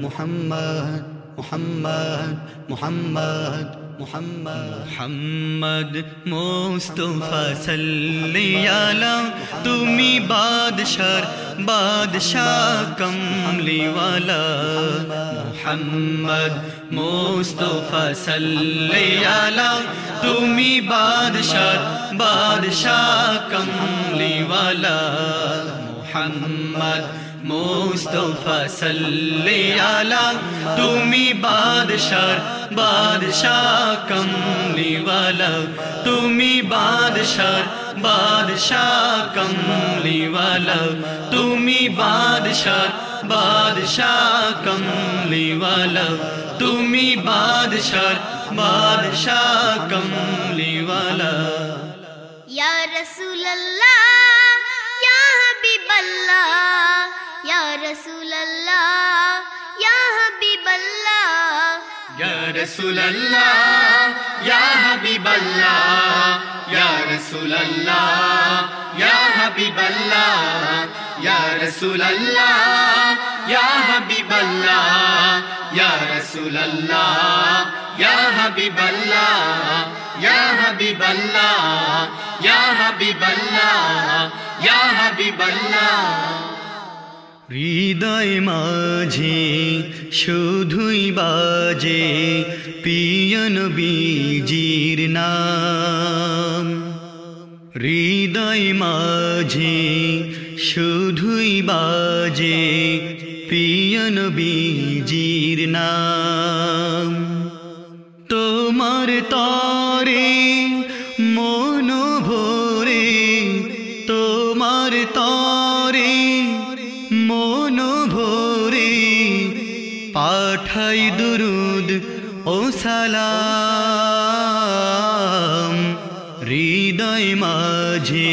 محمد محمد محمد محمد. محمد مصطفیٰ صلی اللہ تمہیں بادشاہ بادشاہ کملی والا. محمد مصطفیٰ صلی اللہ تمہیں بادشاہ بادشاہ کملی والا. محمد مصطفیٰ صلی علی تمی بادشاہ بادشاہ کملی والا۔ تمی بادشاہ بادشاہ کملی والا۔ تمی بادشاہ بادشاہ کملی والا۔ تمہیں بادشاہ بادشاہ کملی والا۔ یا رسول اللہ அல்லா யா ரசூல் அல்லா யா ஹபீப் அல்லா யா ரசூல் அல்லா யா ஹபீப் அல்லா யா ரசூல் அல்லா யா ஹபீப் அல்லா யா ரசூல் அல்லா யா ஹபீப் அல்லா யா ரசூல் அல்லா யா ஹபீப் அல்லா யா ஹபீப் அல்லா হৃদয় মাঝে শুধুই বাজে পিয়ন বীজির নাম। হৃদয় মাঝে শুধুই বাজে পিয়ন বীজির নাম। তোমার তরে পাঠাই দুরুদ, ও সালাম। হৃদয় মাঝে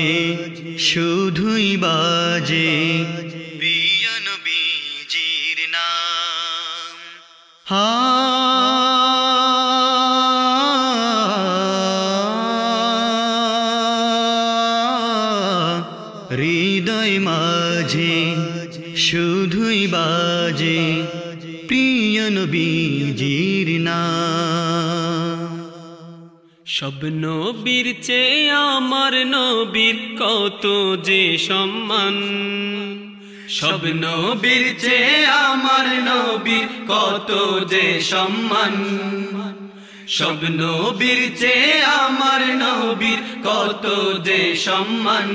শুধুই বাজে বিয়ন বীজির নাম। হৃদয় মাঝে শুধুই বাজে সব নবীর চেয়ে আমার নবীর কত যে সম্মান? সব নবীর চেয়ে আমার নবীর কত যে সম্মান? সব নবীর চেয়ে আমার নবীর কত যে সম্মান?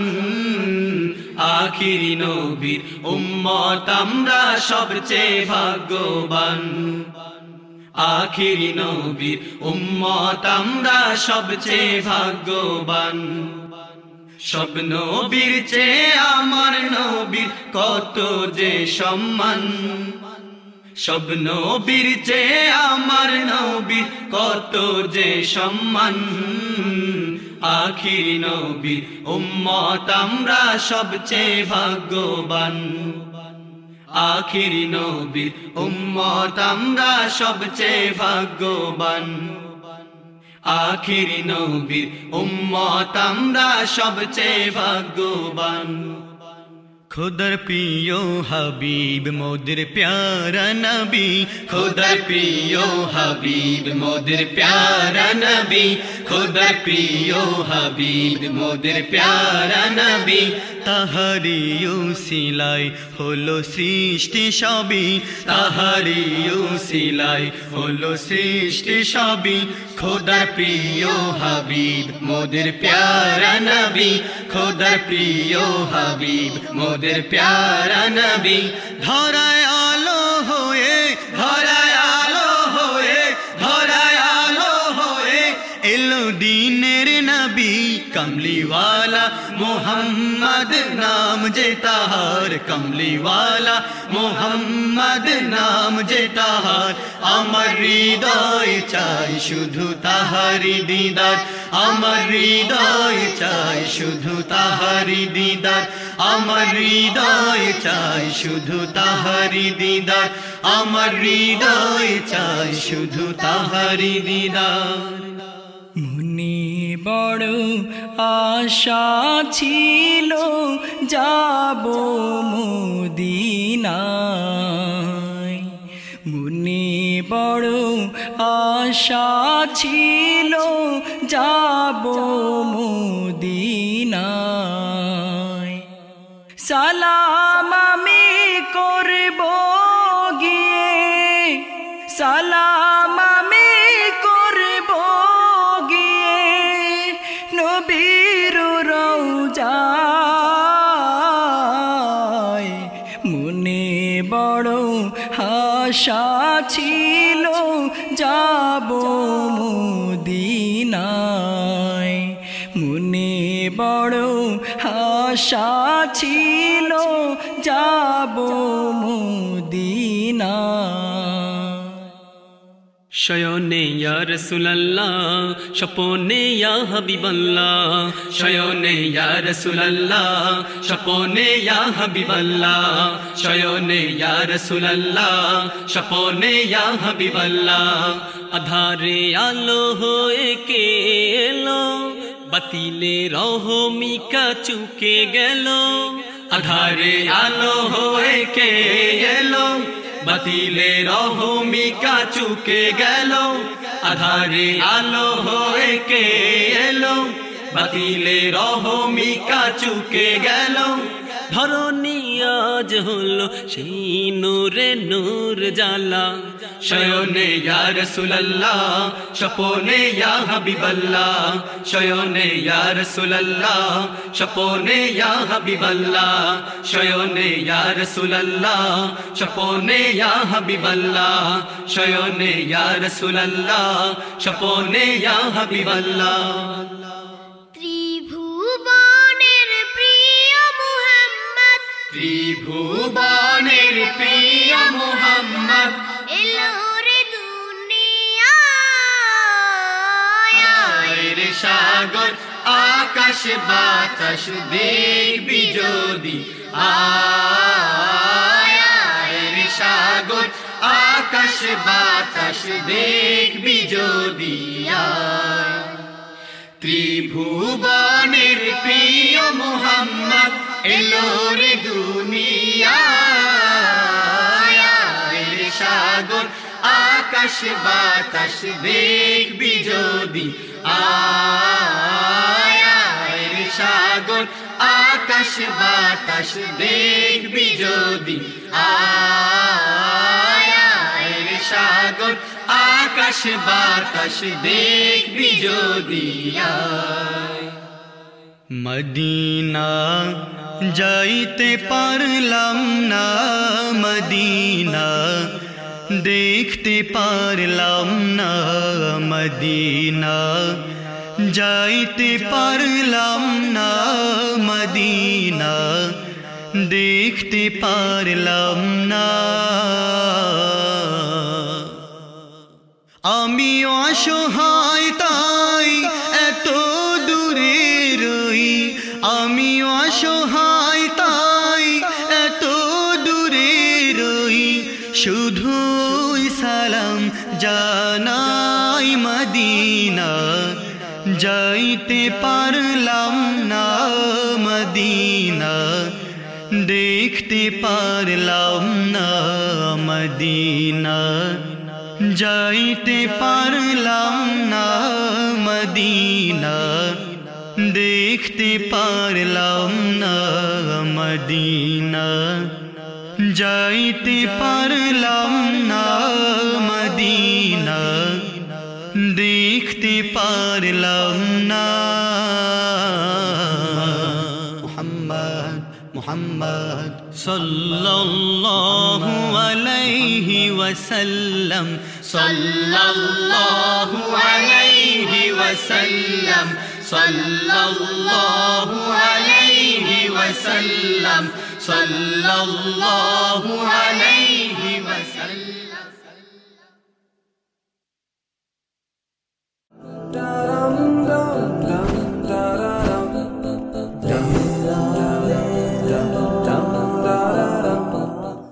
আখিরি নবীর উম্মত আমরা সবচেয়ে ভাগ্যবান। আখিরি নবীর উম্মত আমরা সবচেয়ে ভাগ্যবান। সব নবীর চেয়ে আমার নবীর কত যে সম্মান। সব নবীর চেয়ে আমার নবীর কত যে সম্মান। আখির নবীর উম্মত আমরা সবচেয়ে ভাগ্যবান। আখির নবীর উম্মত আমরা সবচেয়ে ভাগ্যবান। আখির নবীর উম্মত আমরা সবচেয়ে ভাগ্যবান। খুদর প্রিয় হাবিব, মোদের প্যারা নবী। খুদর প্রিয় হাবিব, মোদের প্যারা নবী। খুদর প্রিয় হাবিব, মোদের প্যারা নবী। তাহারিও সিলাই হলো সৃষ্টি সবই। তাহারিও সিলাই হলো সৃষ্টি সবই। খোদার প্রিয় হাবিব মোদের প্যারা নবী। খোদার প্রিয় হাবিব মোদের প্যারা নবী। ধরায় কমলিওয়ালা মোহাম্মদ নাম যে তাহার কমলিওয়ালা মোহাম্মদ নাম যে তাহার আমার হৃদয় চাই শুধু তাহারি দিদার আমার হৃদয় চাই শুধু তাহারি দিদার আমার হৃদয় চাই শুধু তাহারি দিদার আমার হৃদয় চাই শুধু তাহারি দিদার মনে বড় আশা ছিল যাব মদিনায়। বড় আশা ছিল যাব মদিনায়। সালাম আশা ছিল যাব মুদিনায়। মুনে বড় আশা ছিল যাব মদিনায়। শয়নে ইয়া রাসূলুল্লাহ, স্বপনে ইয়া হাবিবাল্লাহ। শয়নে ইয়া রাসূলুল্লাহ, স্বপনে ইয়া হাবিবাল্লাহ। শয়নে ইয়া রাসূলুল্লাহ, স্বপনে ইয়া হাবিবাল্লাহ। আধারে আলো হয়ে কে এলো, বাতিলে রহমিকা চুকে গেল। আধারে আলো হয়ে কে এলো বাতিলে রহমিকা চুকে গেল, আধারে আলো হয়ে কে এলো? বাতিলে রহমিকা চুকে গেল, ধরণী হলো সেই নূরে নূর জালা শয়নে ইয়া রাসূলুল্লাহ স্বপনে ইয়া হাবিবাল্লাহ শয়নে ইয়া রাসূলুল্লাহ স্বপনে ইয়া হাবিবাল্লাহ শয়নে ইয়া রাসূলুল্লাহ স্বপনে ইয়া হাবিবাল্লাহ শয়নে ইয়া রাসূলুল্লাহ স্বপনে ইয়া হাবিবাল্লাহ ত্রিভুবনের ত্রিভুবনের প্রিয় মুহাম্মদ। এলো রে দুনিয়ায় রে সাগর আকাশ বাতাস দেখবি যদি আয় রে সাগর আকাশ বাতাস দেখবি যদি ত্রিভুবনের প্রিয় মোহাম্মদ। এলো রে দুনিয়ায় সাগর, আকাশ বাতাস দেখবি যদি আয় রে সাগর, আকাশ বাতাস দেখবি যদি আয় রে সাগর, আকাশ বাতাস দেখবি যদি মদিনা جائیتے پارلام نا مدینہ، دیکھتے پارلام نا مدینہ۔ جائیتے پارلام نا مدینہ، دیکھتے پارلام نا۔ آمی و شہائتا শুধুই সালাম জানাই মদিনা যাইতে পারলাম না মদিনা দেখতে পারলাম না মদিনা যাইতে পারলাম না মদিনা দেখতে পারলাম না মদিনা جائتے پارلام نا مدینہ دیکھتے پارلام نا محمد محمد۔ صلی اللہ علیہ وسلم۔ صلی اللہ علیہ وسلم۔ صلی اللہ علیہ وسلم۔ صلی اللہ علیہ وسلم.